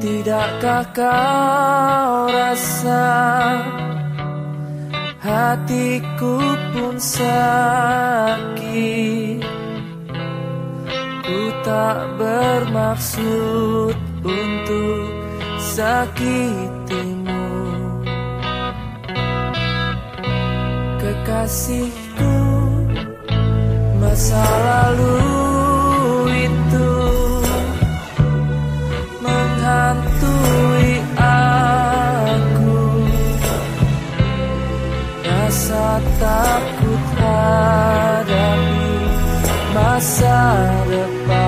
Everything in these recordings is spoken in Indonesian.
Tidakkah kau rasa Hatiku pun sakit? Ku tak bermaksud untuk sakitimu. Kekasihku Masa sa harapan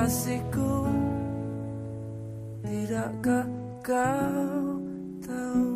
kasihku. Tidakkah kau tahu